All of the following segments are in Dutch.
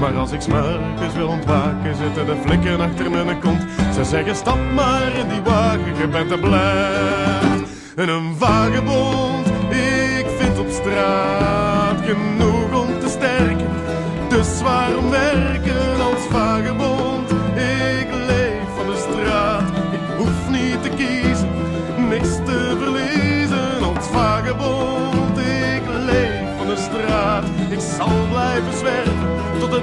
Maar als ik s'morgens wil ontwaken, zitten de flikken achter mijn kont. Ze zeggen stap maar in die wagen, je bent te blij. En een vagebond, ik vind op straat genoeg om te sterken. Dus waarom werken als vagebond? Ik leef van de straat, ik hoef niet te kiezen, niks te verliezen als vagebond. Ik leef van de straat, ik zal blijven zwerven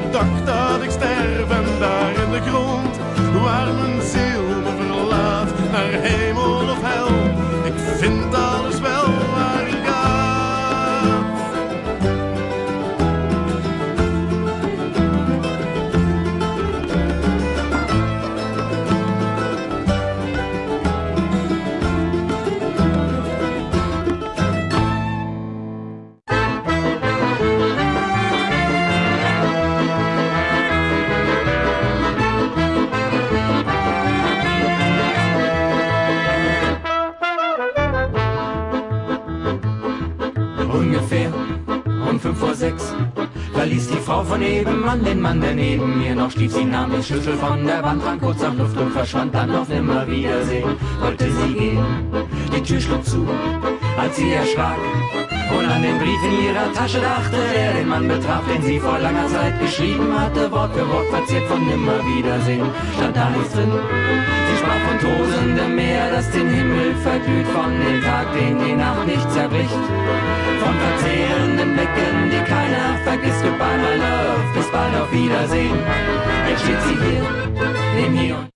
de dag dat ik sterf. En daar in de grond, waar mijn ziel me verlaat, naar hemel of hel, ik vind nebenan den Mann, der neben mir noch stieg. Sie nahm den Schlüssel von der Wand, trank kurz nach Luft und verschwand dann auf Nimmerwiedersehen. Wollte sie gehen, die Tür schlug zu, als sie erschrak und an den Brief in ihrer Tasche dachte, der den Mann betraf, den sie vor langer Zeit geschrieben hatte, Wort für Wort verziert von Nimmerwiedersehen. Stand da nichts drin. Sie sprach von tosendem Meer, das den Himmel verglüht, von dem Tag, den die Nacht nicht zerbricht. Von verzehrenden Blicken, die keiner vergisst. Goodbye, my love, bis bald auf Wiedersehen. Jetzt steht sie hier, neben hier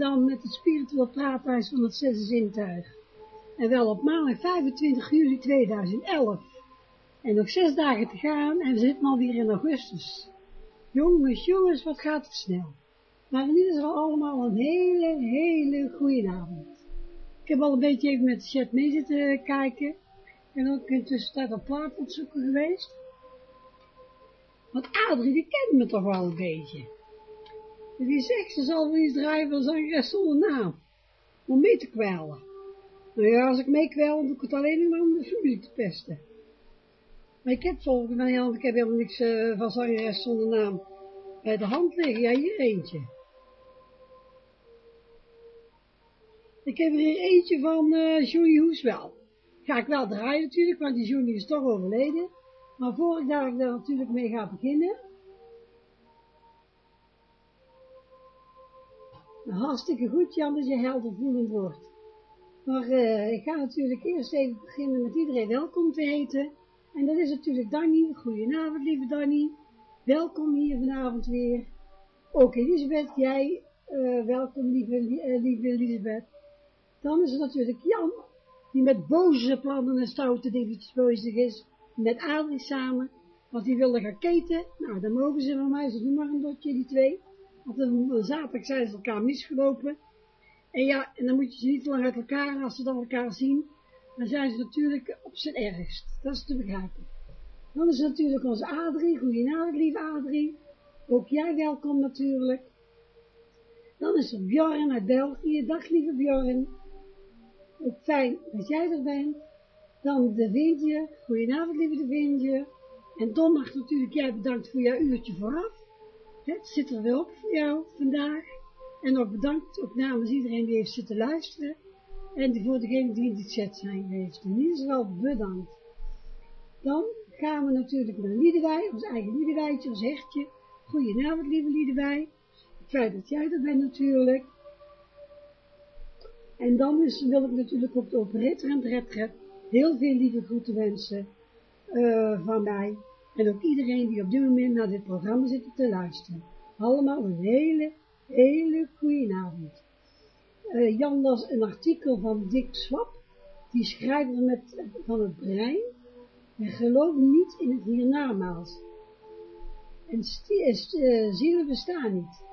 dan met het spiritueel praathuis van het zesde zintuig. En wel op maandag 25 juli 2011. En nog zes dagen te gaan en we zitten alweer in augustus. Jongens, jongens, wat gaat het snel. Maar in ieder geval allemaal een hele, hele goede avond. Ik heb al een beetje even met de chat mee zitten kijken. En ook in tussentijd op plaat zoeken geweest. Want Adrie, die kent me toch wel een beetje. Die zegt, ze zal wel iets draaien van zangeres zonder naam. Om mee te kwellen. Nou ja, als ik meekwel, doe ik het alleen maar om de familie te pesten. Maar ik heb volgens mij, ik heb helemaal niks uh, van zangeres zonder naam bij de hand liggen. Ja, hier eentje. Ik heb er hier eentje van uh, Johnny Hoes wel. Ga ik wel draaien natuurlijk, want die Johnny is toch overleden. Maar voor ik daar natuurlijk mee ga beginnen, Hartstikke goed, Jan, dat je helder voelend wordt. Maar uh, ik ga natuurlijk eerst even beginnen met iedereen welkom te heten. En dat is natuurlijk Danny. Goedenavond, lieve Danny. Welkom hier vanavond weer. Ook Elisabeth, jij, uh, welkom, lieve, uh, lieve Elisabeth. Dan is er natuurlijk Jan, die met boze plannen en stoute dingetjes bezig is. Met Adrie samen, want die wilde gaan keten. Nou, dan mogen ze van mij, ze doen maar een dotje, die twee. Want zaterdag zijn ze elkaar misgelopen. En ja, en dan moet je ze niet lang uit elkaar, als ze dan elkaar zien, dan zijn ze natuurlijk op zijn ergst. Dat is te begrijpen. Dan is natuurlijk onze Adrie. Goedenavond, lieve Adrie. Ook jij welkom natuurlijk. Dan is er Bjorn uit België. Dag, lieve Bjorn. Ook fijn dat jij er bent. Dan de Windje. Goedenavond, lieve de Windje. En Don natuurlijk jij bedankt voor jouw uurtje vooraf. Het zit er weer op voor jou vandaag. En ook bedankt ook namens iedereen die heeft zitten luisteren. En voor degenen die in de chat zijn geweest. In ieder geval bedankt. Dan gaan we natuurlijk naar Liedewij, ons eigen Liedewijtje, ons hertje. Goedenavond, lieve Liedewij. Fijn dat jij er bent natuurlijk. En dan wil ik natuurlijk op de operette en retret heel veel lieve groeten wensen uh, van mij. En ook iedereen die op dit moment naar dit programma zit te luisteren. Allemaal een hele, hele goede avond. Uh, Jan las een artikel van Dick Swap, die schrijver met, van het brein. En geloof niet in het hiernamaals. En uh, zielen bestaan niet.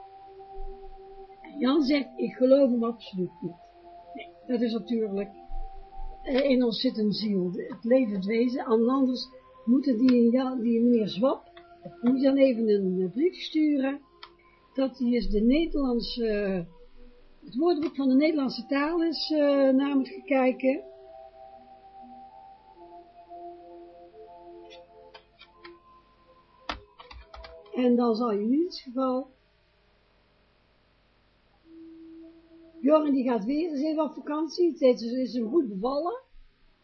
Jan zegt, ik geloof hem absoluut niet. Nee, dat is natuurlijk, eh, in ons zit een ziel, het levend wezen, anders moeten die, die meneer Zwap, moet dan even een brief sturen, dat hij is de Nederlandse, het woordenboek van de Nederlandse taal is uh, naar moet gekijken. En dan zal je in dit geval Jorgen die gaat weer eens even op vakantie. Het is hem goed bevallen.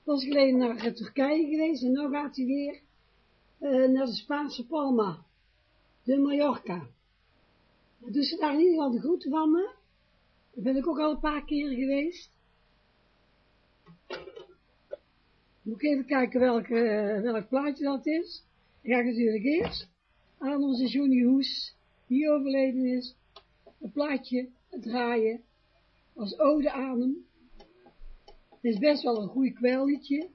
Was geleden naar Turkije geweest en nu gaat hij weer uh, naar de Spaanse Palma. De Mallorca. Dus ze daar in ieder geval de groeten van me. Daar ben ik ook al een paar keer geweest. Moet ik even kijken welk, uh, welk plaatje dat is. Dan ga natuurlijk eerst aan onze Johnny Hoes, die overleden is, een plaatje draaien als ode aan hem. Het is best wel een goed kwelliedje.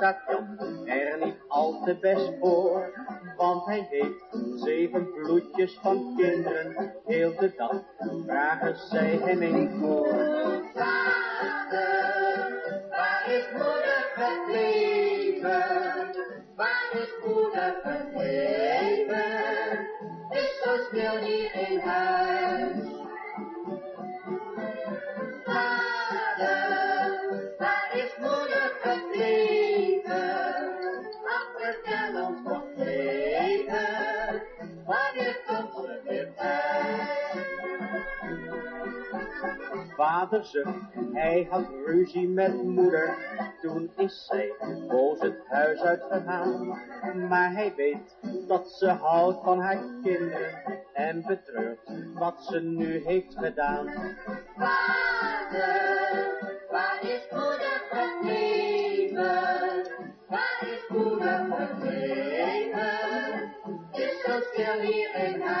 Jan er niet al te best voor, want hij heeft zeven bloedjes van kinderen, heel de dag vragen zij hem in koor. Vader, waar is moeder gebleven? Waar is moeder gebleven? Is zo stil hier in huis. Vader zucht, hij had ruzie met moeder. Toen is zij boos het huis uitgegaan. Maar hij weet dat ze houdt van haar kinderen en betreurt wat ze nu heeft gedaan. Vader, waar is moeder gebleven? Waar is moeder gebleven? Is zo stil hier in huis.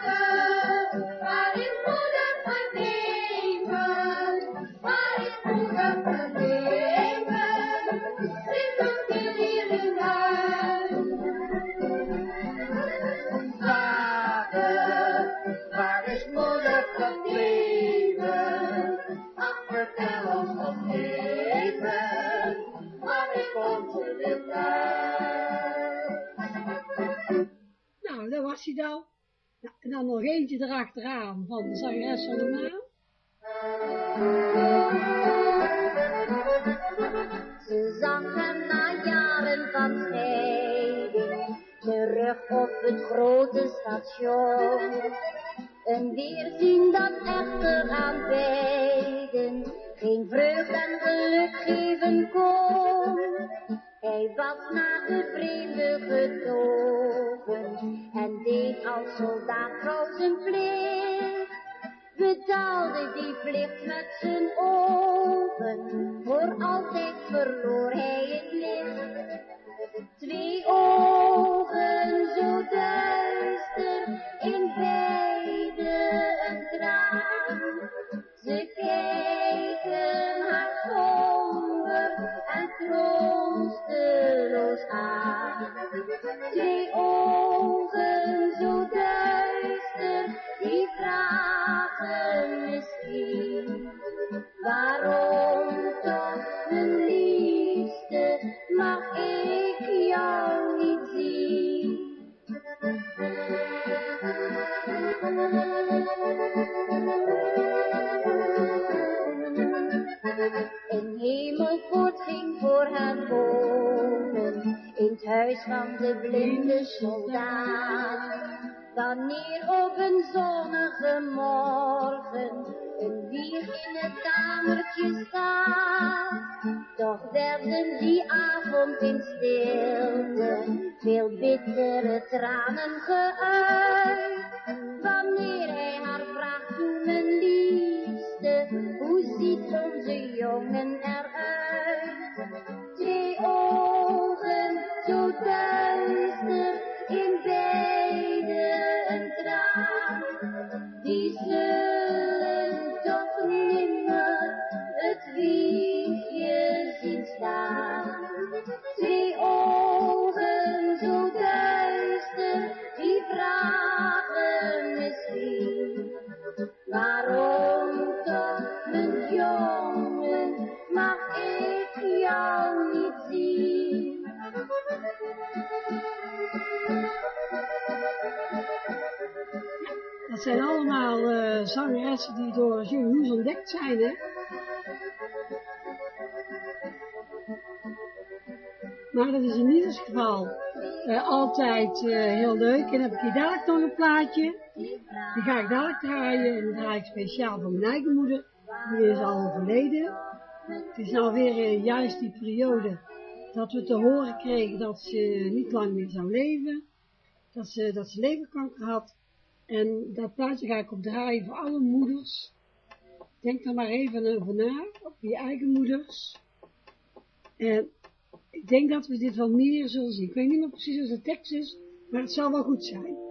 Was. Ja, en dan nog eentje erachteraan van de zangeres van de maan. Ze zag hem na jaren van scheiding terug op het grote station. Een weerzien dat echter aan beiden geen vreugde en geluk geven kon. Hij was naar de vreemde getogen en deed als soldaat trouw zijn plicht. Betaalde die plicht met zijn ogen, voor altijd verloor hij het licht. Twee ogen zo duister, in beide een traan. Ze kijken haar somber en celos hay de Wanneer op een zonnige morgen een wieg in het kamertje staat, toch werden die avond in stilte veel bittere tranen geuit. Maar dat is in ieder geval eh, altijd eh, heel leuk. En dan heb ik hier dadelijk nog een plaatje. Die ga ik dadelijk draaien. En dan draai ik speciaal voor mijn eigen moeder. Die is al overleden. Het is nou weer eh, juist die periode dat we te horen kregen dat ze niet lang meer zou leven. Dat ze, dat ze leverkanker had. En dat plaatje ga ik op draaien voor alle moeders. Denk er maar even over na, op je eigen moeders. En ik denk dat we dit wel meer zullen zien. Ik weet niet meer precies hoe de tekst is, maar het zal wel goed zijn.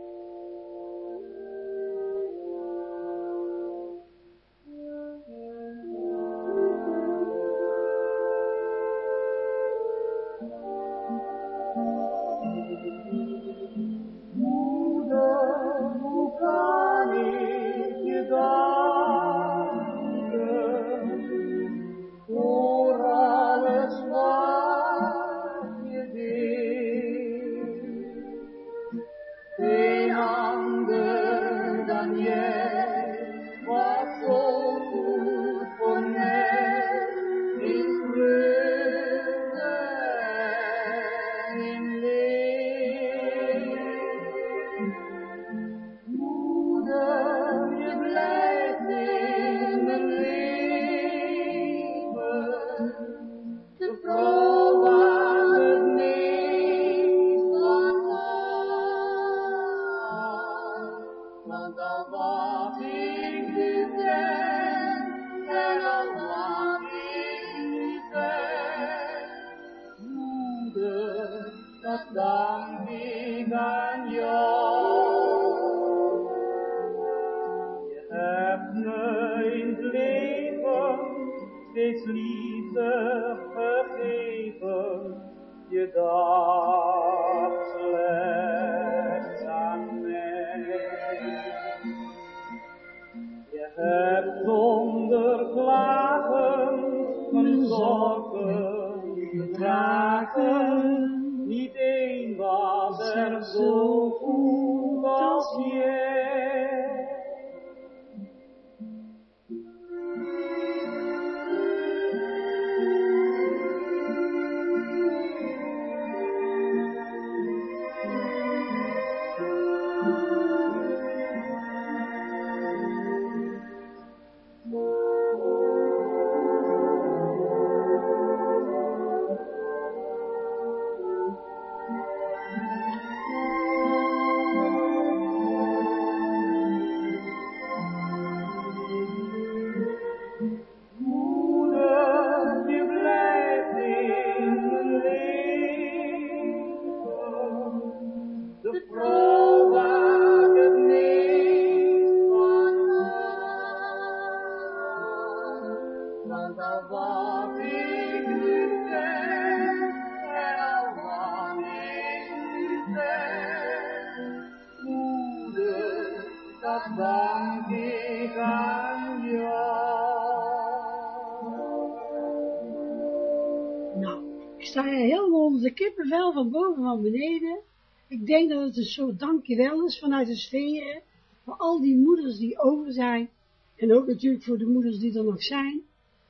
Een soort dankjewel is vanuit de sferen. Voor al die moeders die over zijn. En ook natuurlijk voor de moeders die er nog zijn.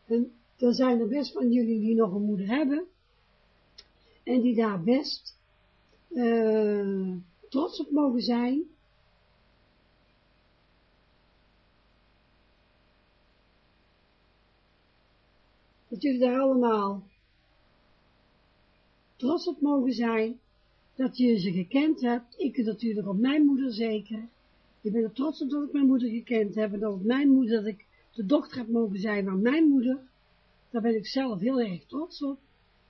En er zijn er best van jullie die nog een moeder hebben. En die daar best uh, trots op mogen zijn. Dat jullie daar allemaal trots op mogen zijn, dat je ze gekend hebt. Ik natuurlijk op mijn moeder zeker. Ik ben er trots op dat ik mijn moeder gekend heb en dat mijn moeder, dat ik de dochter heb mogen zijn van mijn moeder. Daar ben ik zelf heel erg trots op.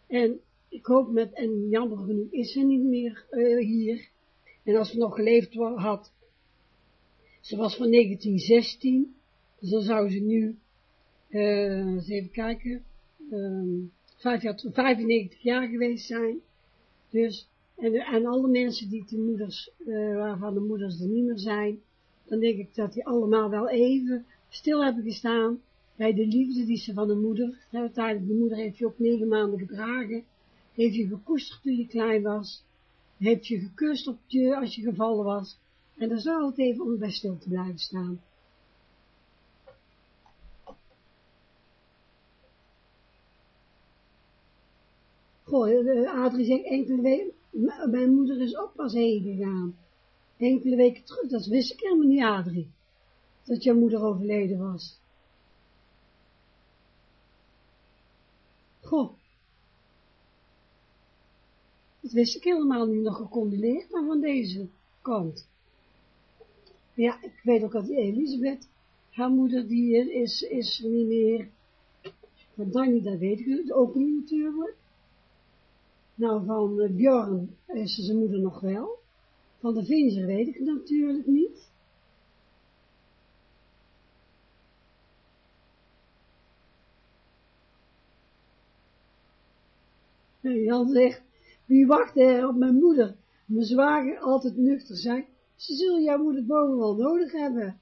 En ik hoop met, en jammer genoeg is ze niet meer uh, hier. En als ze nog geleefd had, ze was van 1916, dus dan zou ze nu, uh, eens even kijken, um, 95 jaar geweest zijn. Dus, en, alle mensen die de moeders, uh, waarvan de moeders er niet meer zijn, dan denk ik dat die allemaal wel even stil hebben gestaan bij de liefde die ze van de moeder, uiteindelijk de moeder heeft je ook negen maanden gedragen, heeft je gekoesterd toen je klein was, heeft je gekust op je als je gevallen was, en daar zou het even om bij stil te blijven staan. Goh, Adrie zegt enkele mijn moeder is ook pas heen gegaan. Enkele weken terug, dat wist ik helemaal niet, Adrie. Dat jouw moeder overleden was. Goh. Dat wist ik helemaal niet nog gecondoleerd maar van deze kant. Ja, ik weet ook dat Elisabeth, haar moeder, die is, is niet meer. Van Danny, dat weet ik ook niet natuurlijk. Nou, van uh, Bjorn is zijn moeder nog wel. Van de Vinzer weet ik natuurlijk niet. Jan zegt, wie wacht er op mijn moeder? Mijn zwager altijd nuchter zijn. Ze zullen jouw moeder boven wel nodig hebben.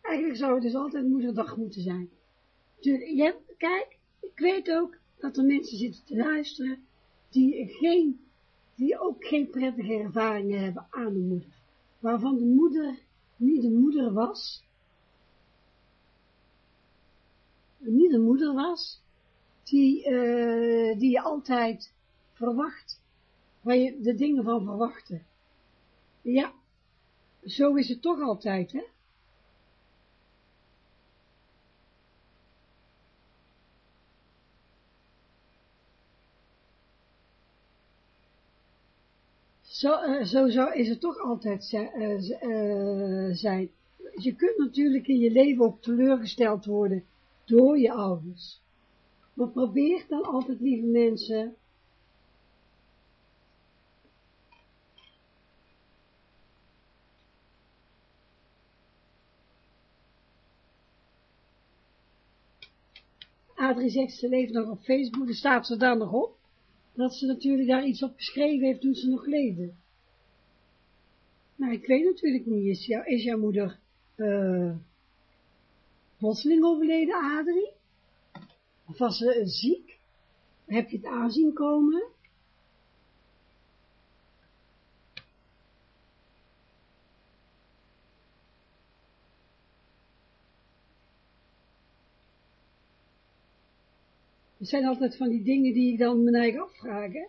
Eigenlijk zou het dus altijd moederdag moeten zijn. Je, kijk, ik weet ook dat er mensen zitten te luisteren die geen, die ook geen prettige ervaringen hebben aan de moeder. Waarvan de moeder niet de moeder was, niet de moeder was, die, uh, die je altijd verwacht, waar je de dingen van verwachtte. Ja, zo is het toch altijd, hè? Zo, uh, zo zou, is het toch altijd uh, zijn. Je kunt natuurlijk in je leven ook teleurgesteld worden door je ouders. Maar probeer dan altijd, lieve mensen, Adrie zegt, ze leeft nog op Facebook, er staat ze daar nog op dat ze natuurlijk daar iets op geschreven heeft toen ze nog leefde. Nou, ik weet natuurlijk niet, is, jou, is jouw moeder uh, plotseling overleden, Adrie? Of was ze ziek? Heb je het aanzien komen? Het zijn altijd van die dingen die ik dan mijn eigen afvraag, hè?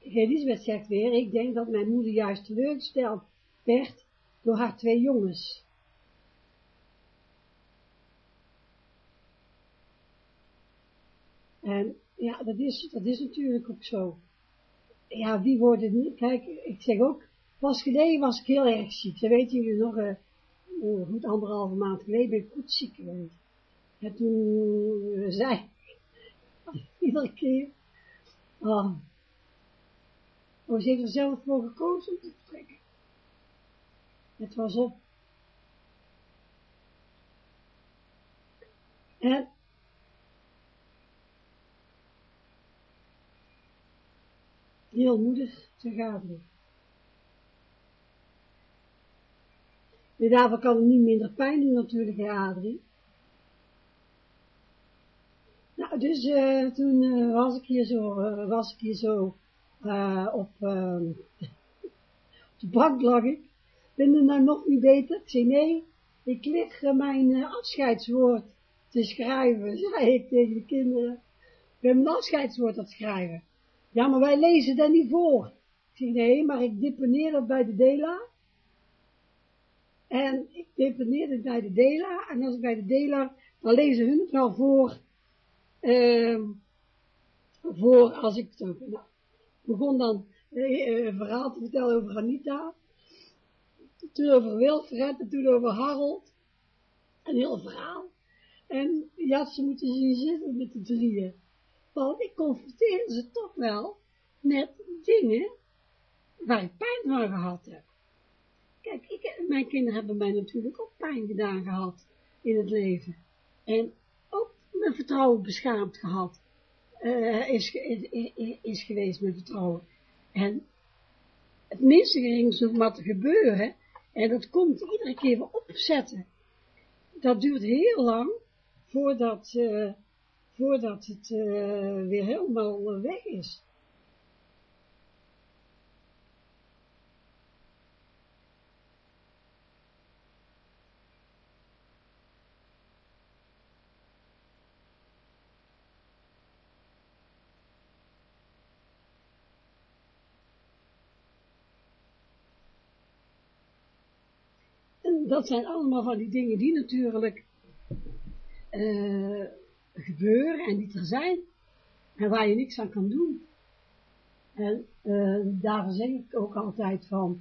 Elisabeth zegt weer, ik denk dat mijn moeder juist teleurgesteld werd door haar twee jongens. En ja, dat is, dat is natuurlijk ook zo. Ja, wie wordt het niet? Kijk, ik zeg ook, pas geleden was ik heel erg ziek. Dat weten jullie nog, uh, uh, goed anderhalve maand geleden ben ik goed ziek geweest. En toen uh, zei ik, iedere keer, oh, oh, ze heeft er zelf voor gekozen om te vertrekken. Het was op. En heel moedig te gaan. En daarvoor kan het niet minder pijn doen natuurlijk, hè Adrie. dus uh, toen uh, was ik hier zo, uh, was ik hier zo op, ehm, op de bank lag ik. Ben er nou nog niet beter? Ik zei nee, ik lig mijn afscheidswoord te schrijven, zei ik tegen de kinderen. Ik ben mijn afscheidswoord aan het schrijven. Ja, maar wij lezen dat niet voor. Ik zei nee, maar ik deponeer dat bij de Dela. En ik deponeer het bij de Dela. En als ik bij de Dela, dan lezen hun het wel voor uh, voor als ik nou, begon dan uh, een verhaal te vertellen over Anita, toen over Wilfred en toen over Harold, een heel verhaal. En ja, ze moeten zien zitten met de drieën. Want ik confronteerde ze toch wel met dingen waar ik pijn van gehad heb. Kijk, ik, mijn kinderen hebben mij natuurlijk ook pijn gedaan gehad in het leven. En mijn vertrouwen beschaamd gehad, uh, is, is, geweest, mijn vertrouwen. En het minste ging zo wat te gebeuren, en dat komt iedere keer weer opzetten. Dat duurt heel lang, voordat, uh, voordat het uh, weer helemaal weg is. dat zijn allemaal van die dingen die natuurlijk uh, gebeuren en die er zijn. En waar je niks aan kan doen. En uh, daarom zeg ik ook altijd van,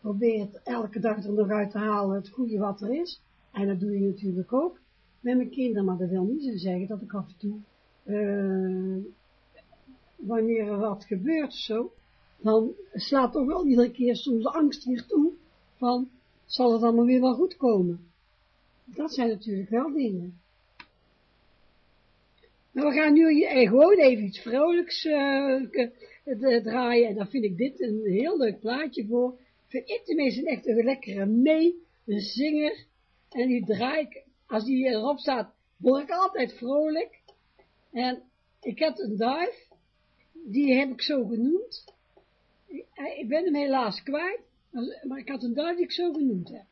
probeer het elke dag er nog uit te halen, het goede wat er is. En dat doe je natuurlijk ook met mijn kinderen, maar dat wil niet zo zeggen dat ik af en toe, uh, wanneer er wat gebeurt zo, dan slaat toch wel iedere keer soms de angst weer toe, van, zal het allemaal weer wel goed komen. Dat zijn natuurlijk wel dingen. We gaan nu gewoon even iets vrolijks uh, draaien. En dan vind ik dit een heel leuk plaatje voor. Vind ik tenminste echt een lekkere mee, een zinger. En die draai ik, als die erop staat, word ik altijd vrolijk. En ik heb een duif, die heb ik zo genoemd. Ik ben hem helaas kwijt. Maar ik had een duif die ik zo genoemd heb.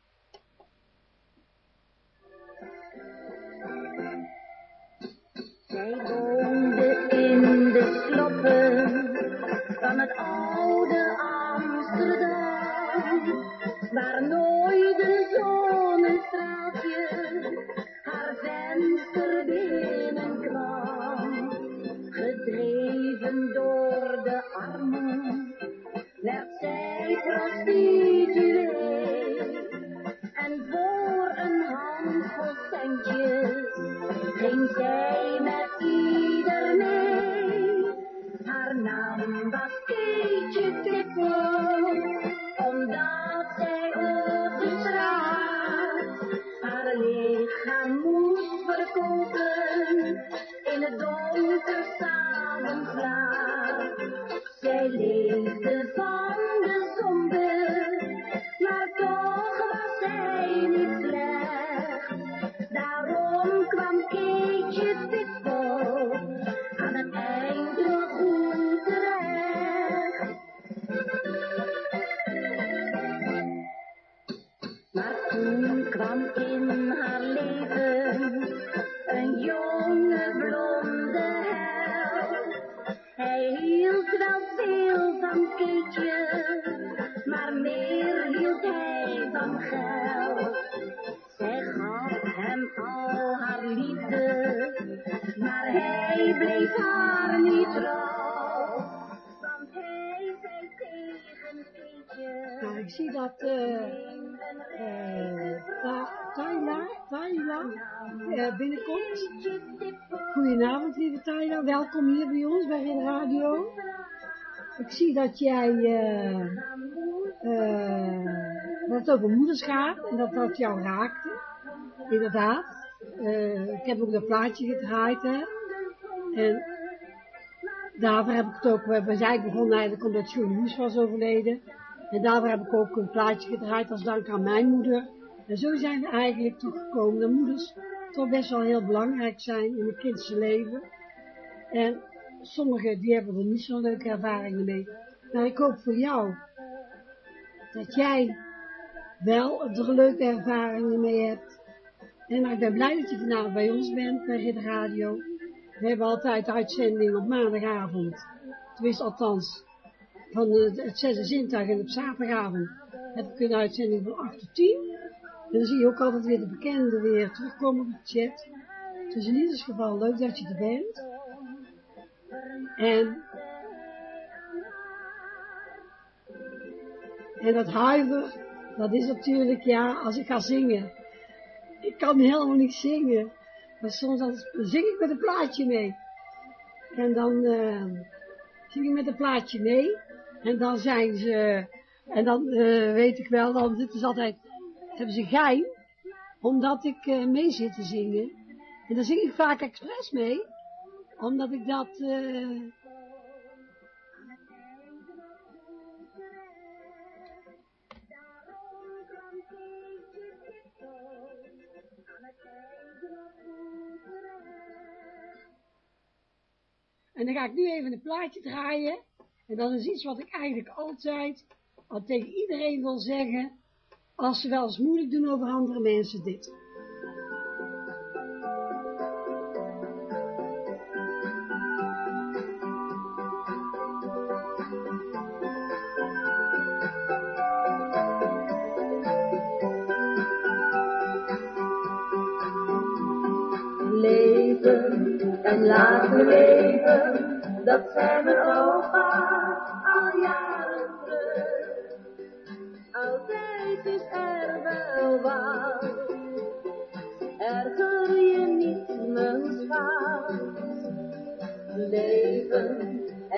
Zij woonde in de sloppen van het oude Amsterdam, waar nooit de zonnestraaltje haar venster binnenkwam, gedreven door de armen werd zij prostituee. En voor een handvol centjes ging zij toen kwam in haar leven een jonge blonde held. Hij hield wel veel van Keetje, binnenkomt. Goedenavond, lieve Tayla. Welkom hier bij ons, bij de radio. Ik zie dat jij, uh, uh, dat het over moeders gaat en dat dat jou raakte. Inderdaad. Uh, ik heb ook dat plaatje gedraaid, hè. En daarvoor heb ik het ook, we zijn begonnen eigenlijk omdat Julie Hoes was overleden. En daarvoor heb ik ook een plaatje gedraaid als dank aan mijn moeder. En zo zijn we eigenlijk toch gekomen dat moeders toch best wel heel belangrijk zijn in een kindse leven. En sommigen die hebben er niet zo'n leuke ervaringen mee. Maar ik hoop voor jou dat jij wel er leuke ervaringen mee hebt. En nou, ik ben blij dat je vanavond bij ons bent, bij Ridder Radio. We hebben altijd uitzending op maandagavond. Tenminste, althans, van het zesde zintuig en op zaterdagavond heb ik een uitzending van 8 tot 10. Dan zie je ook altijd weer de bekenden weer terugkomen op de chat. Dus in ieder geval leuk dat je er bent. En, dat huiver, dat is natuurlijk, ja, als ik ga zingen. Ik kan helemaal niet zingen. Maar soms dan zing ik met een plaatje mee. En dan uh, zing ik met een plaatje mee. En dan zijn ze, en dan uh, weet ik wel, dan zitten ze altijd, hebben ze gein, omdat ik uh, mee zit te zingen. En dan zing ik vaak expres mee, omdat ik dat... Uh, En dan ga ik nu even een plaatje draaien. En dat is iets wat ik eigenlijk altijd al tegen iedereen wil zeggen. Als ze wel eens moeilijk doen over andere mensen dit. Leven en laten leven, dat zijn we opa al jaren.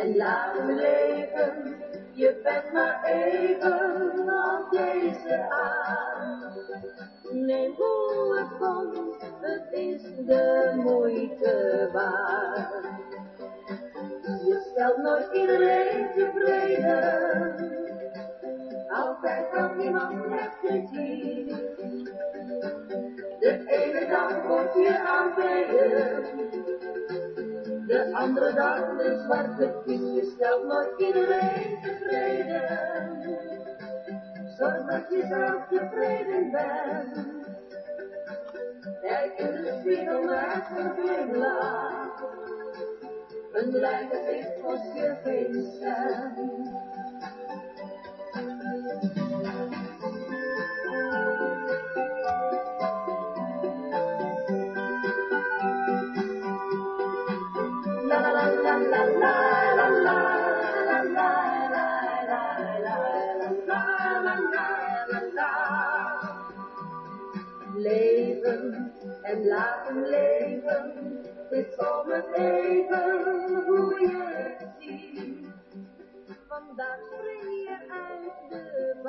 En laten leven, je bent maar even op deze aard. Neem hoe het komt, het is de moeite waard. Je stelt nooit iedereen tevreden, altijd kan iemand met kritiek. De ene dag wordt je aanbeden, de andere dag de zwarte piet. Je stelt nooit iedereen tevreden, zorg dat je zelf tevreden bent. Kijk in de spiegel met een glimlach. Een blij gezicht kost je geen. Leven en laten leven is om het even hoe je het ziet. Vandaag uit de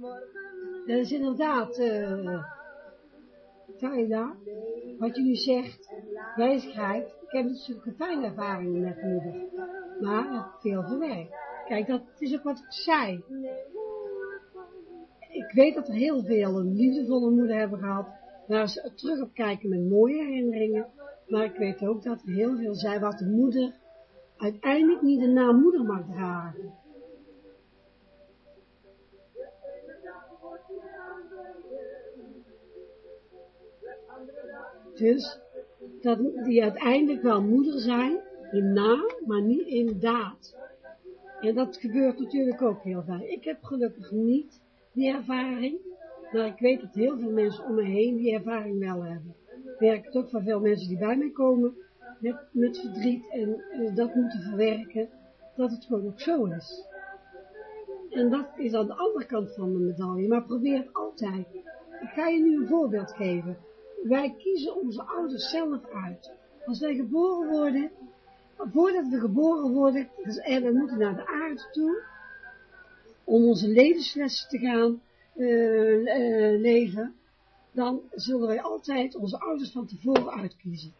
morgen Dat inderdaad, uh, Wat je nu zegt, jij schrijft, ik heb natuurlijk een fijne ervaringen met moeder, maar veel gewerkt. Kijk, dat is ook wat ik zei. Ik weet dat er heel veel een liefdevolle moeder hebben gehad, waar ze terug op kijken met mooie herinneringen, maar ik weet ook dat er heel veel zijn wat de moeder uiteindelijk niet de naam moeder mag dragen. Dus, dat die uiteindelijk wel moeder zijn, in naam, maar niet in daad. En dat gebeurt natuurlijk ook heel vaak. Ik heb gelukkig niet die ervaring, maar ik weet dat heel veel mensen om me heen die ervaring wel hebben. Ik werk ook van veel mensen die bij mij komen, met, verdriet en uh, dat moeten verwerken, dat het gewoon ook zo is. En dat is aan de andere kant van de medaille, maar probeer altijd. Ik ga je nu een voorbeeld geven. Wij kiezen onze ouders zelf uit. Als wij geboren worden, voordat we geboren worden, en we moeten naar de aarde toe, om onze levenslessen te gaan uh, uh, leven, dan zullen wij altijd onze ouders van tevoren uitkiezen.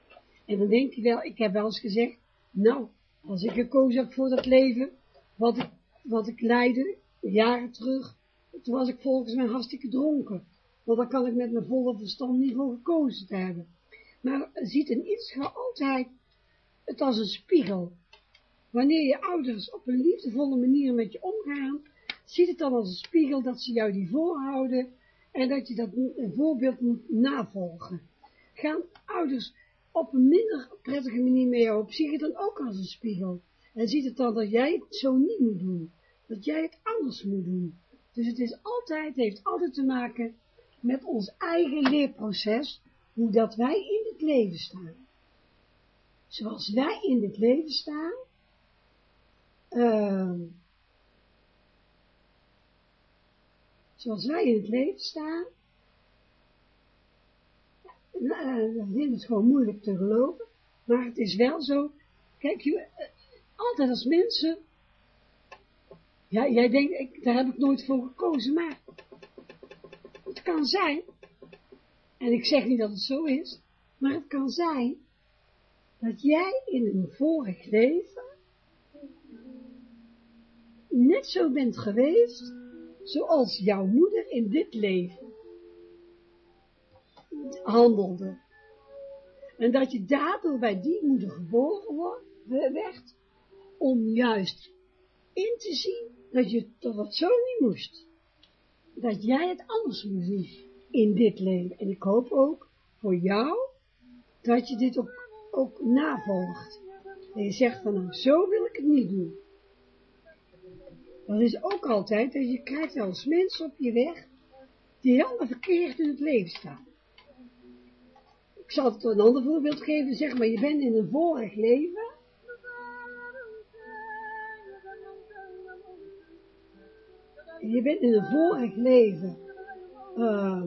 En dan denk je wel, ik heb wel eens gezegd, nou, als ik gekozen heb voor dat leven, wat ik, wat ik leidde, jaren terug, toen was ik volgens mij hartstikke dronken. Want dan kan ik met mijn volle verstand niet voor gekozen te hebben. maar ziet een iets altijd het als een spiegel. Wanneer je ouders op een liefdevolle manier met je omgaan, ziet het dan als een spiegel dat ze jou die voorhouden en dat je dat een voorbeeld moet navolgen. Gaan ouders op een minder prettige manier met jou op, zie je dan ook als een spiegel. En ziet het dan dat jij het zo niet moet doen. Dat jij het anders moet doen. Dus het is altijd, heeft altijd te maken met ons eigen leerproces, hoe dat wij in het leven staan. Zoals wij in het leven staan, uh, zoals wij in het leven staan, uh, ik vind het gewoon moeilijk te geloven, maar het is wel zo, kijk, je, uh, altijd als mensen, ja, jij denkt, ik, daar heb ik nooit voor gekozen, maar het kan zijn, en ik zeg niet dat het zo is, maar het kan zijn, dat jij in een vorig leven net zo bent geweest, zoals jouw moeder in dit leven handelde. En dat je daardoor bij die moeder geboren werd, om juist in te zien dat, je, dat zo niet moest. Dat jij het anders moet doen in dit leven. En ik hoop ook voor jou, dat je dit ook, ook navolgt. En je zegt van nou, zo wil ik het niet doen. Dat is ook altijd, dat je krijgt als mensen op je weg, die helemaal verkeerd in het leven staan. Ik zal het een ander voorbeeld geven, zeg maar, je bent in een vorig leven, je bent in een vorig leven uh,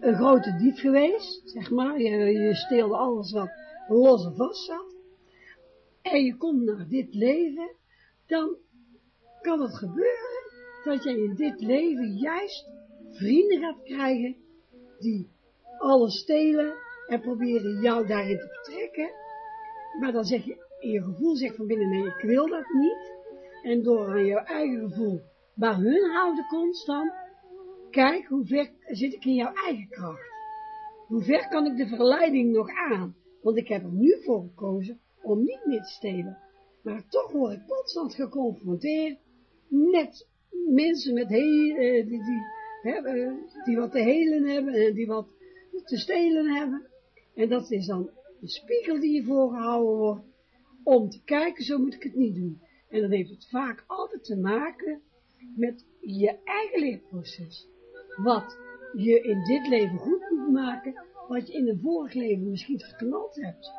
een grote dief geweest, zeg maar, je, je steelde alles wat los en vast zat, en je komt naar dit leven, dan kan het gebeuren dat jij in dit leven juist vrienden gaat krijgen die alles stelen en proberen jou daarin te betrekken. Maar dan zeg je, in je gevoel zegt van binnen, nee, ik wil dat niet. En door aan jouw eigen gevoel, maar hun houden constant, kijk hoe ver zit ik in jouw eigen kracht. Hoe ver kan ik de verleiding nog aan? Want ik heb er nu voor gekozen om niet meer te stelen. Maar toch word ik constant geconfronteerd met mensen met eh, die, die, hebben, die wat te helen hebben en die wat te stelen hebben. En dat is dan een spiegel die je voorgehouden wordt, om te kijken, zo moet ik het niet doen. En dan heeft het vaak altijd te maken met je eigen leefproces. Wat je in dit leven goed moet maken, wat je in een vorig leven misschien verknald hebt.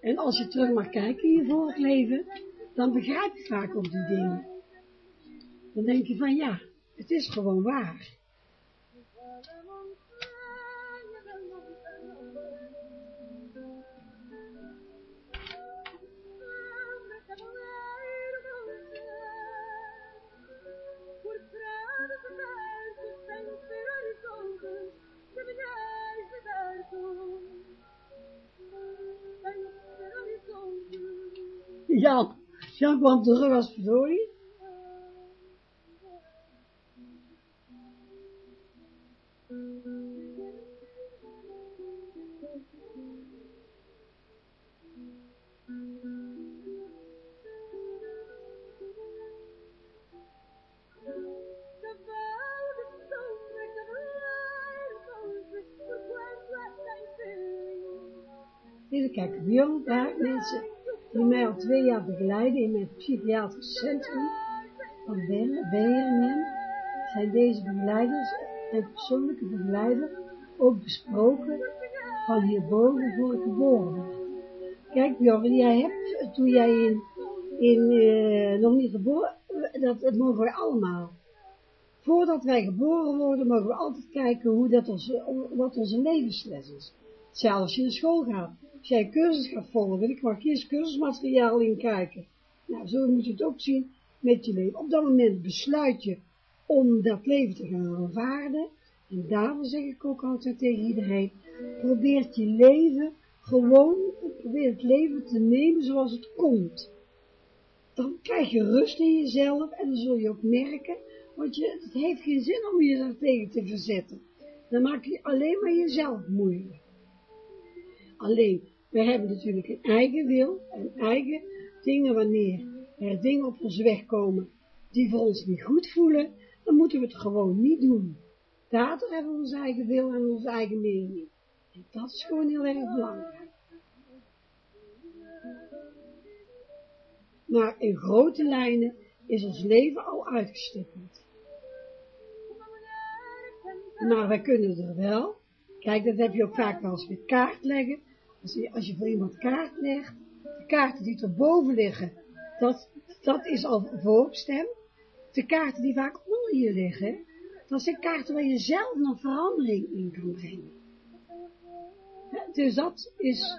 En als je terug mag kijken in je vorig leven, dan begrijp je vaak ook die dingen. Dan denk je van ja, het is gewoon waar. Jan, Jan kwam terug als verdorie. Kijken, Björn, daar mensen twee jaar begeleiden in het psychiatrisch centrum van Beringen, zijn deze begeleiders en persoonlijke begeleider ook besproken van hierboven voor ik geboren. Kijk Bjorn, jij hebt, toen jij in, uh, nog niet geboren, dat, dat mogen wij allemaal. Voordat wij geboren worden, mogen we altijd kijken hoe dat onze, wat onze levensles is. Zelfs als je naar school gaat. Als jij een cursus gaat volgen, ik mag eerst cursusmateriaal in kijken. Nou, zo moet je het ook zien met je leven. Op dat moment besluit je om dat leven te gaan aanvaarden. En daarom zeg ik ook altijd tegen iedereen, probeer je leven gewoon, probeer het leven te nemen zoals het komt. Dan krijg je rust in jezelf en dan zul je ook merken, want je, het heeft geen zin om je er tegen te verzetten. dan maak je alleen maar jezelf moeilijk. Alleen, we hebben natuurlijk een eigen wil, een eigen dingen wanneer er dingen op ons weg komen die voor ons niet goed voelen, dan moeten we het gewoon niet doen. Daardoor hebben we onze eigen wil en onze eigen mening. En dat is gewoon heel erg belangrijk. Maar in grote lijnen is ons leven al uitgestippeld. Maar wij kunnen er wel, kijk dat heb je ook vaak wel eens met kaart leggen, je, als je voor iemand kaart legt, de kaarten die erboven liggen, dat, dat is al vooropstemd. De kaarten die vaak onder je liggen, dat zijn kaarten waar je zelf nog verandering in kan brengen. Dus dat is,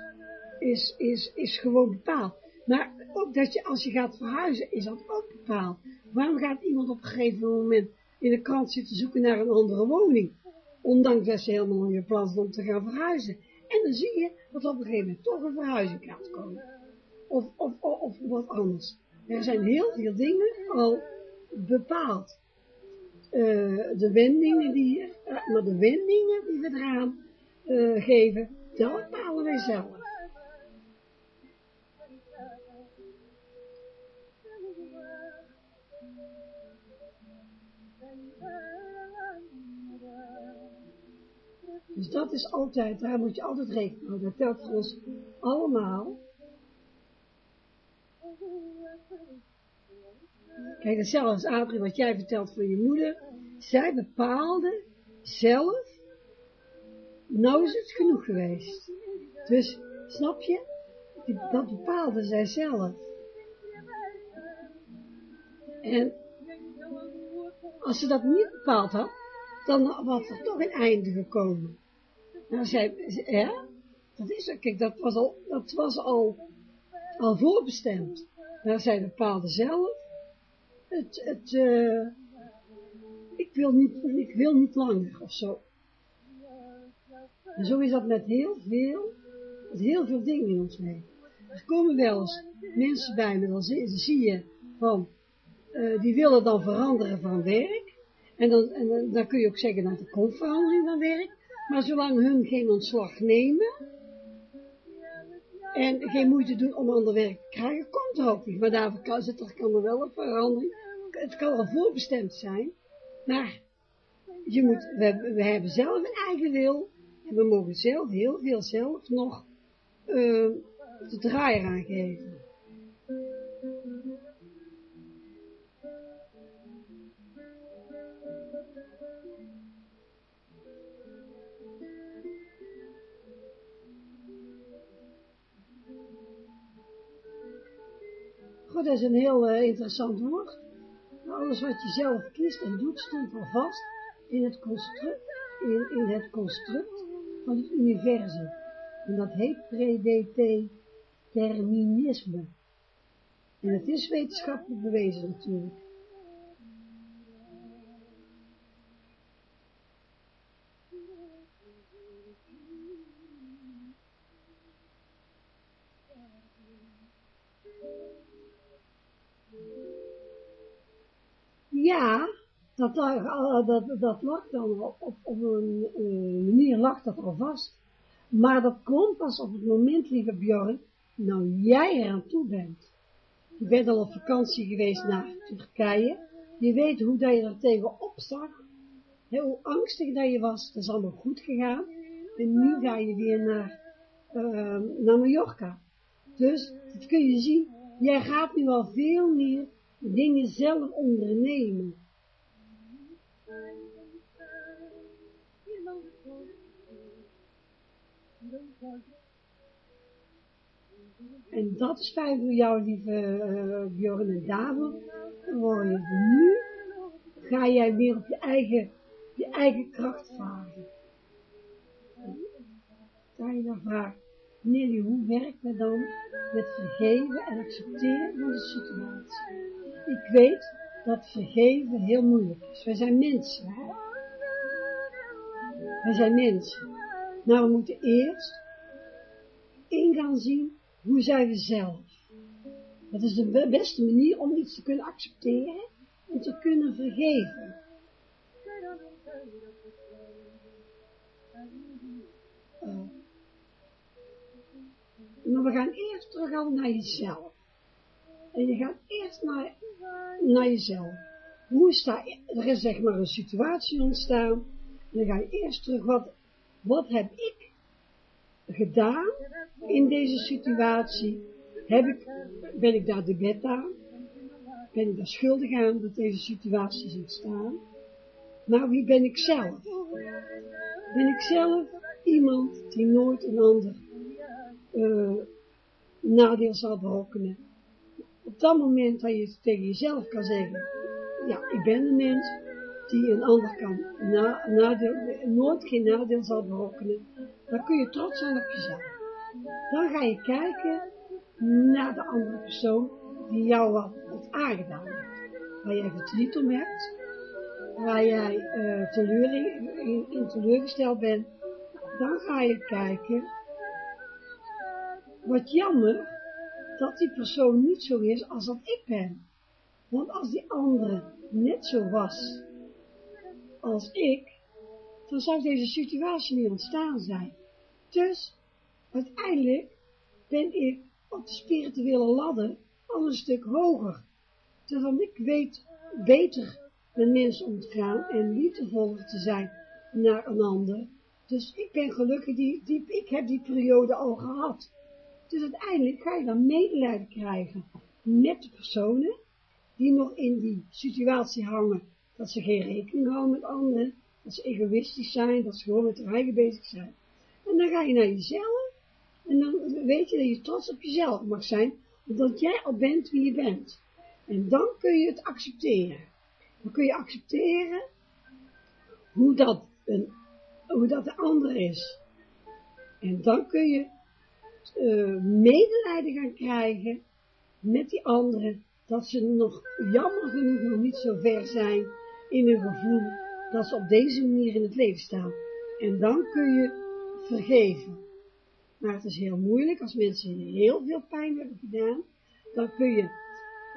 is, is, is gewoon bepaald. Maar ook dat je, als je gaat verhuizen, is dat ook bepaald. Waarom gaat iemand op een gegeven moment in de krant zitten zoeken naar een andere woning? Ondanks dat ze helemaal in je plan om te gaan verhuizen. En dan zie je dat op een gegeven moment toch een verhuizing gaat komen. Of, of, of, of wat anders. Er zijn heel veel dingen al bepaald. Uh, de wendingen die, uh, maar de wendingen die we eraan uh, geven, dat bepalen wij zelf. Dus dat is altijd, daar moet je altijd rekening houden. Dat telt voor ons allemaal. Kijk, hetzelfde als Adrie, wat jij vertelt van je moeder. Zij bepaalde zelf, nou is het genoeg geweest. Dus, snap je? Dat bepaalde zij zelf. En als ze dat niet bepaald had, dan was er toch een einde gekomen. Nou, zij, ja, dat is, kijk, dat was al, dat was al, al voorbestemd. Nou, zij bepaalde zelf, het, het, uh, ik wil niet, ik wil niet langer, of zo. En zo is dat met heel veel, met heel veel dingen in ons leven. Er komen wel eens mensen bij me, dan zie, zie je van, uh, die willen dan veranderen van werk. En dan, en dan kun je ook zeggen dat er komt verandering van werk. Maar zolang hun geen ontslag nemen en geen moeite doen om ander werk te krijgen, komt er ook niet. Maar daarvoor kan, er, kan er wel een verandering. Het kan al voorbestemd zijn, maar je moet, we, hebben zelf een eigen wil en we mogen zelf heel veel zelf nog uh, de draaier aangeven. Dat is een heel uh, interessant woord. Alles wat je zelf kiest en doet, stond al vast in het construct, in, in het construct van het universum. En dat heet predeterminisme. En het is wetenschappelijk bewezen natuurlijk. Dat, dat, dat lag dan op, op, een uh, manier lag dat al vast. Maar dat komt pas op het moment, lieve Bjorn, nou jij er aan toe bent. Je bent al op vakantie geweest naar Turkije. Je weet hoe dat je er tegenop zag. hoe angstig dat je was. Dat is allemaal goed gegaan. En nu ga je weer naar, uh, naar Mallorca. Dus, dat kun je zien. Jij gaat nu al veel meer dingen zelf ondernemen. En dat is fijn voor jou, lieve uh, en David. Nu ga jij weer op je eigen, je eigen kracht varen. Je dan vragen, Nelly, hoe werkt dat dan met vergeven en accepteren van de situatie? Ik weet dat vergeven heel moeilijk is. Wij zijn mensen, hè? Wij zijn mensen. Nou, we moeten eerst in gaan zien, hoe zijn we zelf? Dat is de beste manier om iets te kunnen accepteren en te kunnen vergeven. Uh, maar we gaan eerst terug al naar jezelf. En je gaat eerst naar, naar jezelf. Hoe is daar, er is zeg maar een situatie ontstaan. En dan ga je eerst terug, wat, wat heb ik gedaan in deze situatie? Heb ik, ben ik daar de wet aan? Ben ik daar schuldig aan dat deze situatie is ontstaan? Nou, wie ben ik zelf? Ben ik zelf iemand die nooit een ander uh, nadeel zal berokkenen? Op dat moment dat je tegen jezelf kan zeggen, ja, ik ben een mens die een ander kan na, nooit geen nadeel zal berokkenen, dan kun je trots zijn op jezelf. Dan ga je kijken naar de andere persoon die jou wat, aangedaan heeft, waar jij verdriet om hebt, waar jij uh, teleur in, in teleurgesteld bent, dan ga je kijken, wat jammer dat die persoon niet zo is als dat ik ben. Want als die andere net zo was als ik, dan zou deze situatie niet ontstaan zijn. Dus, uiteindelijk ben ik op de spirituele ladder al een stuk hoger. Terwijl ik weet beter met mensen om te gaan en liefdevoller te zijn naar een ander. Dus ik ben gelukkig, die, ik heb die periode al gehad. Dus uiteindelijk ga je dan medelijden krijgen met de personen die nog in die situatie hangen, dat ze geen rekening houden met anderen, dat ze egoïstisch zijn, dat ze gewoon met hun eigen bezig zijn. En dan ga je naar jezelf, en dan weet je dat je trots op jezelf mag zijn, omdat jij al bent wie je bent. En dan kun je het accepteren. Dan kun je accepteren hoe dat, een, hoe dat de ander is. En dan kun je uh, medelijden gaan krijgen met die anderen, dat ze nog jammer genoeg nog niet zo ver zijn in hun gevoel, dat ze op deze manier in het leven staan. En dan kun je vergeven. Maar het is heel moeilijk, als mensen heel veel pijn hebben gedaan, dan kun je,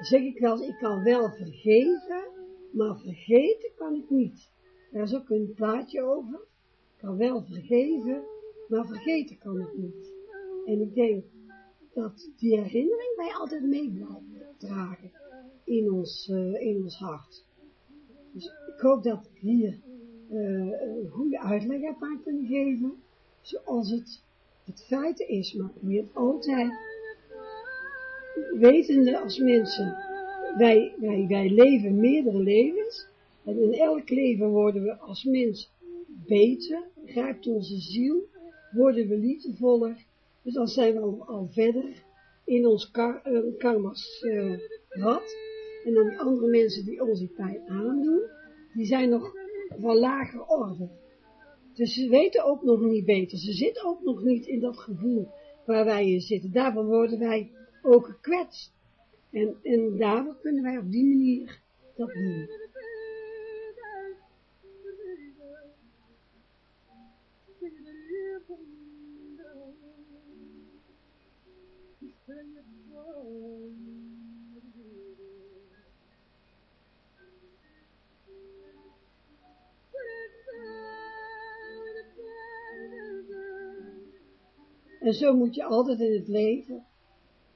zeg ik wel, ik kan wel vergeven, maar vergeten kan ik niet. Daar is ook een plaatje over. Ik kan wel vergeven, maar vergeten kan ik niet. En ik denk dat die herinnering wij altijd mee blijven dragen in ons, uh, in ons hart. Dus ik hoop dat ik hier uh, een goede uitleg heb aan kunnen geven, zoals het het feit is, maar probeer het altijd wetende als mensen, wij, wij, wij leven meerdere levens, en in elk leven worden we als mens beter, grijpt onze ziel, worden we liefdevoller, dus dan zijn we al, al verder in ons uh, karma's uh, rad. En dan die andere mensen die ons pijn aandoen, die zijn nog van lager orde. Dus ze weten ook nog niet beter. Ze zitten ook nog niet in dat gevoel waar wij in zitten. Daarvoor worden wij ook gekwetst. En, en daarvoor kunnen wij op die manier dat doen. En zo moet je altijd in het leven.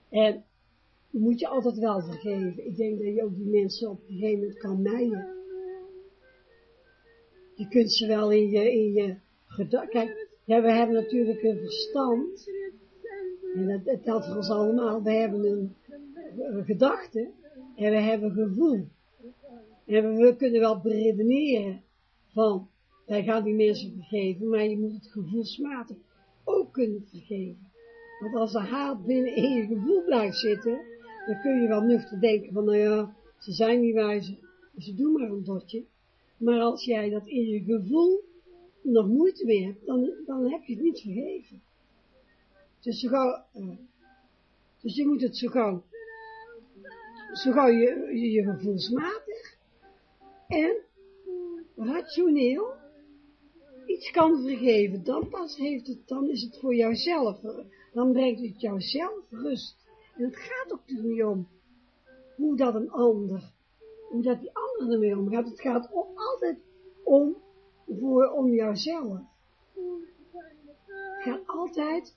En moet je altijd wel vergeven. Ik denk dat je ook die mensen op een gegeven moment kan mijden. Je kunt ze wel in je, in je gedachten. Kijk, ja, we hebben natuurlijk een verstand. En dat, dat telt voor ons allemaal. We hebben een, gedachte. En we hebben gevoel. En we, kunnen wel beredeneren van, wij gaan die mensen vergeven, maar je moet het gevoelsmatig ook kunnen vergeven. Want als er haat binnen in je gevoel blijft zitten, dan kun je wel nuchter denken van, nou ja, ze zijn niet wijzer, ze doen maar een dotje. Maar als jij dat in je gevoel nog moeite mee hebt, dan, dan heb je het niet vergeven. Dus, zo gauw, uh, dus je moet het zo gauw, zo gauw je, je, je gevoelsmatig en rationeel iets kan vergeven, dan pas heeft het, dan is het voor jouzelf, dan brengt het jouzelf rust. En het gaat ook niet om hoe dat een ander, hoe dat die ander ermee omgaat. Het gaat altijd om, voor, om jouzelf. Gaat altijd.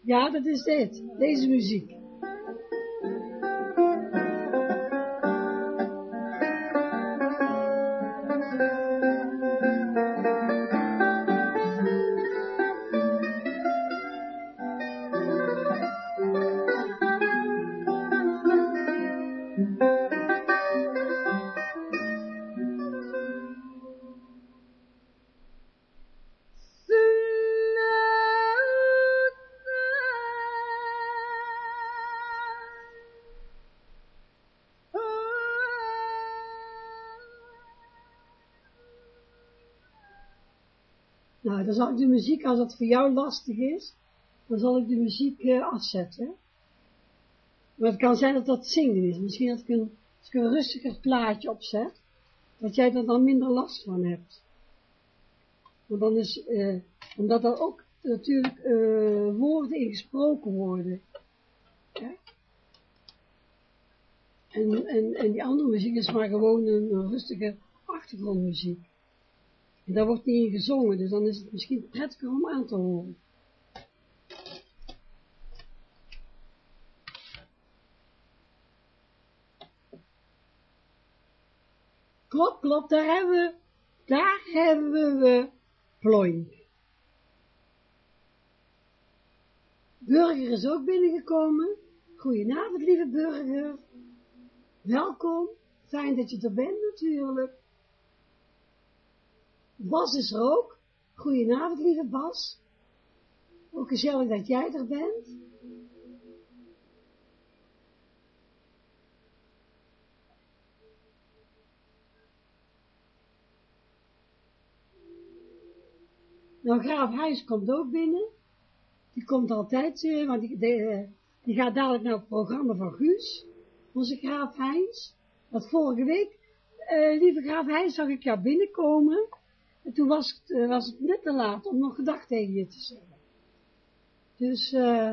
Ja, dat is dit. Deze muziek. Dan zal ik de muziek, als dat voor jou lastig is, dan zal ik de muziek uh, afzetten. Maar het kan zijn dat dat zingen is. Misschien dat ik een, als een rustiger plaatje opzet, dat jij er dan minder last van hebt. Want dan is, uh, omdat er ook natuurlijk uh, woorden in gesproken worden. En, en, en die andere muziek is maar gewoon een rustige achtergrondmuziek. En daar wordt niet in gezongen, dus dan is het misschien prettiger om aan te horen. Klopt, klopt, daar hebben we, daar hebben we ploink. Burger is ook binnengekomen. Goedenavond, lieve burger. Welkom. Fijn dat je er bent, natuurlijk. Bas is er ook. Goedenavond, lieve Bas. Ook gezellig dat jij er bent. Nou, Graaf Huis komt ook binnen. Die komt altijd, uh, want die, de, die gaat dadelijk naar het programma van Guus, onze Graaf Heinz. Want vorige week, uh, lieve Graaf Heinz, zag ik jou binnenkomen. En toen was het, uh, was het net te laat om nog gedag tegen je te zeggen. Dus, uh,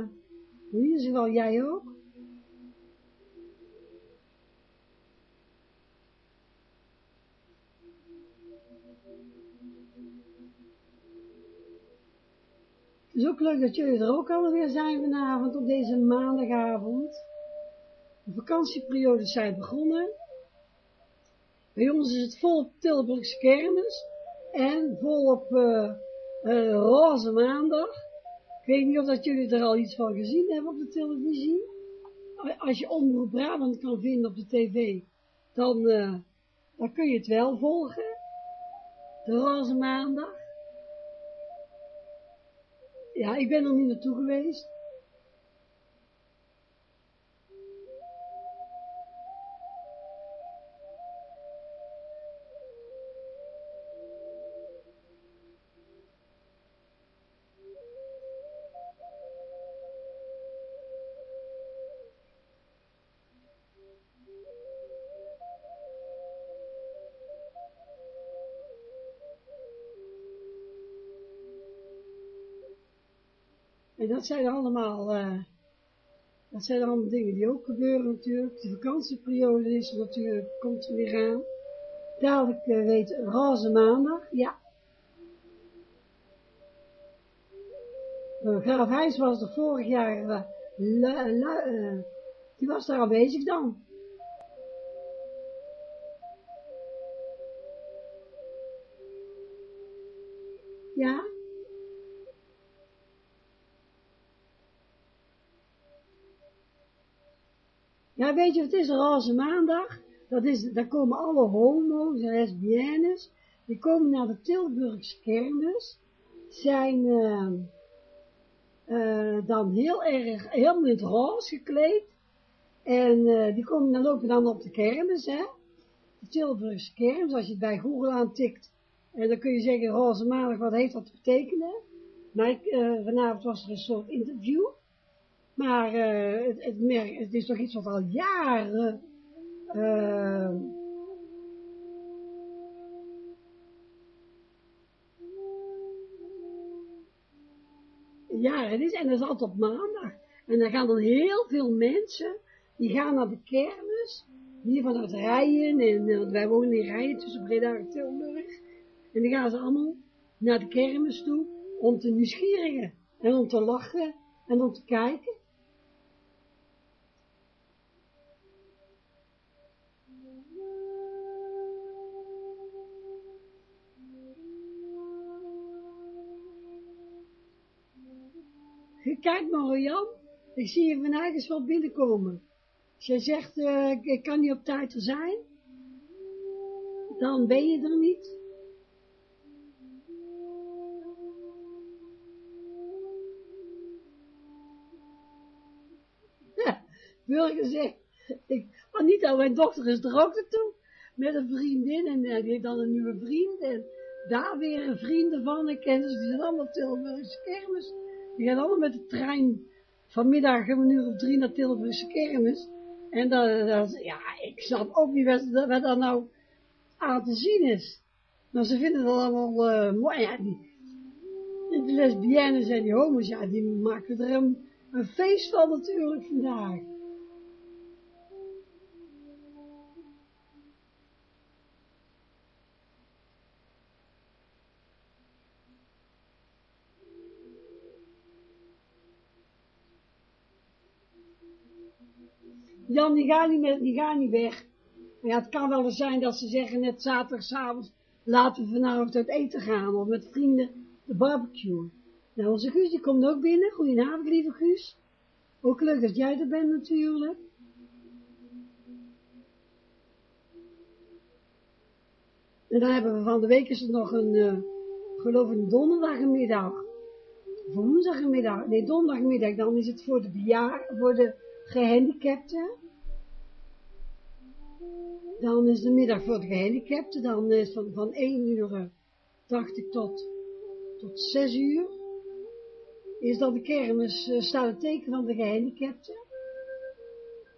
in ieder geval jij ook. Het is ook leuk dat jullie er ook alweer zijn vanavond op deze maandagavond. De vakantieperiodes zijn begonnen. Bij ons is het volop Tilburgse kermis en volop uh, roze maandag. Ik weet niet of dat jullie er al iets van gezien hebben op de televisie. Als je Omroep Brabant kan vinden op de tv, dan, uh, dan kun je het wel volgen. De roze maandag. Ja, ik ben er niet naartoe geweest. En dat zijn allemaal, uh, dat zijn allemaal dingen die ook gebeuren natuurlijk. De vakantieperiode is natuurlijk, komt er weer aan. Dadelijk uh, weet roze maandag, ja. Uh, Graaf Heijs was er vorig jaar, la, la, die was daar aanwezig dan. Ja, Ja, weet je, het is roze maandag. Dat is, daar komen alle homo's en lesbiennes. Die komen naar de Tilburgse kermis. Zijn uh, uh, dan heel erg, helemaal in het roze gekleed. En uh, die komen dan lopen dan op de kermis, hè. De Tilburgse kermis, als je het bij Google aantikt. En dan kun je zeggen, roze maandag, wat heeft dat te betekenen? Maar vanavond was er een soort interview. Maar uh, het, het, is toch iets wat al jaren uh, jaren is. En dat is altijd op maandag. En dan gaan dan heel veel mensen, die gaan naar de kermis, hier vanuit Rijen, en uh, wij wonen in Rijen tussen Breda en Tilburg. En dan gaan ze allemaal naar de kermis toe om te nieuwsgierigen en om te lachen en om te kijken. Kijk maar, Jan, ik zie je van ergens wel binnenkomen. Als zegt, uh, ik kan niet op tijd er zijn, dan ben je er niet. Burger zegt, ik, Anita, mijn dochter is er ook naartoe, met een vriendin, en uh, die heeft dan een nieuwe vriend, en daar weer een vrienden van, en kennen ze, die zijn allemaal Tilburgse kermis. Die gaan allemaal met de trein vanmiddag om een uur of drie naar Tilburgse kermis. En dat, ja, ik snap ook niet wat, wat daar nou aan te zien is. Maar ze vinden dat allemaal uh, mooi. Ja, die, de lesbiennes en die homo's, ja, die maken er een, een feest van natuurlijk vandaag. Jan, die gaat niet, die niet weg. Maar ja, het kan wel eens zijn dat ze zeggen, net zaterdagavond, laten we vanavond uit eten gaan, of met vrienden de barbecue. Nou, onze Guus, die komt ook binnen. Goedenavond, lieve Guus. Ook leuk dat jij er bent, natuurlijk. En dan hebben we van de week is er nog een, uh, geloof ik, donderdagmiddag. Woensdagmiddag. Nee, donderdagmiddag. Dan is het voor de bejaarden, voor de gehandicapten. Dan is de middag voor de gehandicapten, dan is van, van 1 uur, dacht ik, tot, tot 6 uur. Is dan de kermis, uh, staat het teken van de gehandicapten.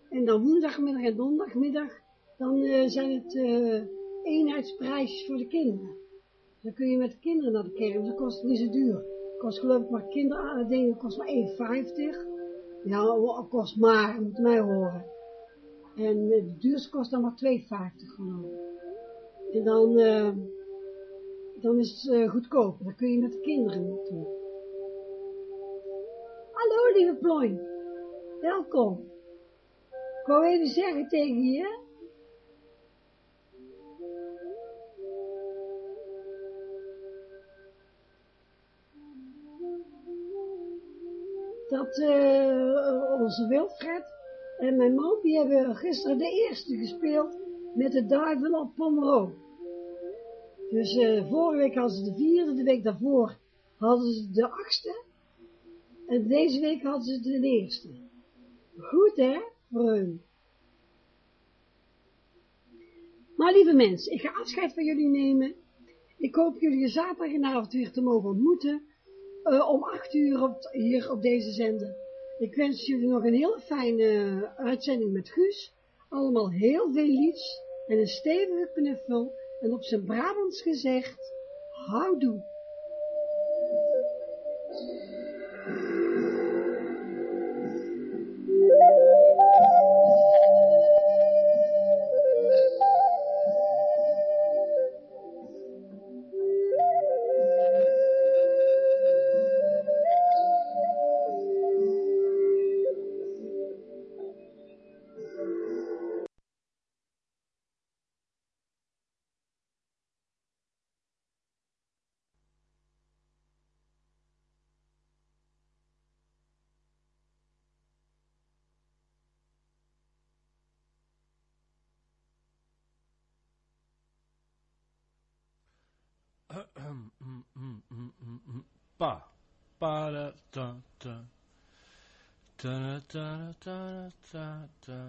En dan woensdagmiddag en donderdagmiddag, dan uh, zijn het uh, eenheidsprijsjes voor de kinderen. Dan kun je met de kinderen naar de kermis, dat kost niet zo duur. Kost geloof ik maar kinderdingen, kost maar 1,50. Ja, kost maar, moet mij horen. En de duurste kost dan maar 2,50 geloof ik. En dan, uh, dan is het uh, goedkoper. Dan kun je met de kinderen naartoe. Hallo lieve Plooi. Welkom. Ik wou even zeggen tegen je. Dat uh, onze Wilfred en mijn man, die hebben gisteren de eerste gespeeld met de duivel op Pomeroo. Dus uh, vorige week hadden ze de vierde, de week daarvoor hadden ze de achtste. En deze week hadden ze de eerste. Goed hè, voor. Maar lieve mensen, ik ga afscheid van jullie nemen. Ik hoop jullie zaterdagavond weer te mogen ontmoeten. Uh, om acht uur hier op deze zender. Ik wens jullie nog een hele fijne uitzending met Guus. Allemaal heel veel liefs en een stevige knuffel. En op zijn Brabants gezegd, houdoe. Ta ta ta ta ta ta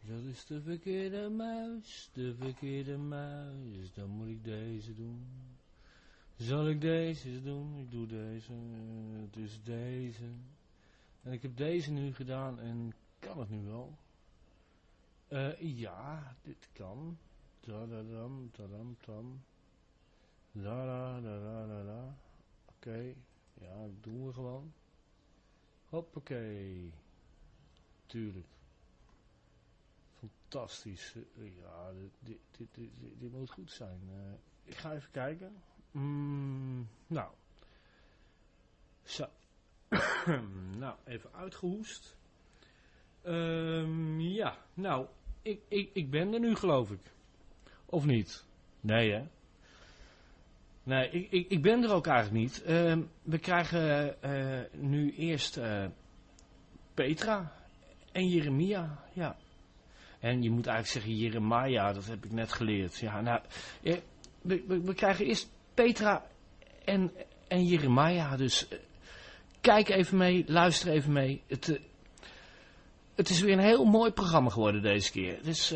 dat is de verkeerde muis, de verkeerde muis, dan moet ik deze doen. Zal ik deze doen? Ik doe deze, het is deze. En ik heb deze nu gedaan en kan het nu wel? Uh, ja, dit kan. Da da dam, da dam, tam. Da da da da da. Oké, ja, dat doen we gewoon. Hoppakee. Tuurlijk. fantastisch. Ja, dit, dit, dit, moet goed zijn. Uh, ik ga even kijken. Mm, nou. Zo. nou, even uitgehoest. Um, ja, nou, ik, ik, ik ben er nu geloof ik. Of niet? Nee hè? Nee, ik, ik, ik ben er ook eigenlijk niet. Uh, we krijgen uh, nu eerst uh, Petra en Jeremia, ja. En je moet eigenlijk zeggen Jeremia, dat heb ik net geleerd. Ja, nou, we, we, we krijgen eerst Petra en, en Jeremia, dus kijk even mee, luister even mee. Het, het is weer een heel mooi programma geworden deze keer. Dus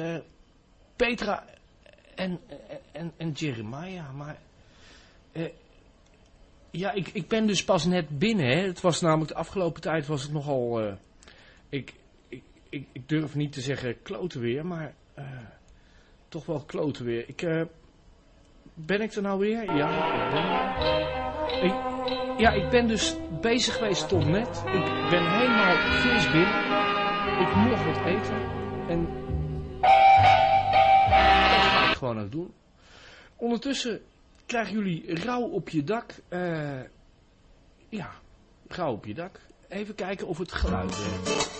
Petra en, en, en Jeremiah, maar... Uh, ja, ik, ik ben dus pas net binnen, hè. Het was namelijk, de afgelopen tijd was het nogal... Uh, ik, ik, ik, ik, durf niet te zeggen kloten weer, maar... Uh, toch wel kloten weer. Ik, ben ik er nou weer? Ja, ik ben ik, Ja, ik ben dus bezig geweest tot net. Ik ben helemaal fris binnen. Ik moet nog wat eten. En gewoon aan het doen. Ondertussen krijgen jullie rouw op je dak. Uh, ja, rouw op je dak. Even kijken of het geluid werkt.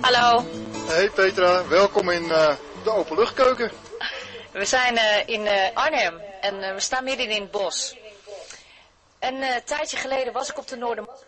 Hallo. Hey Petra, welkom in uh, de openluchtkeuken. We zijn uh, in Arnhem en we staan midden in het bos. Een tijdje geleden was ik op de Noordermarkt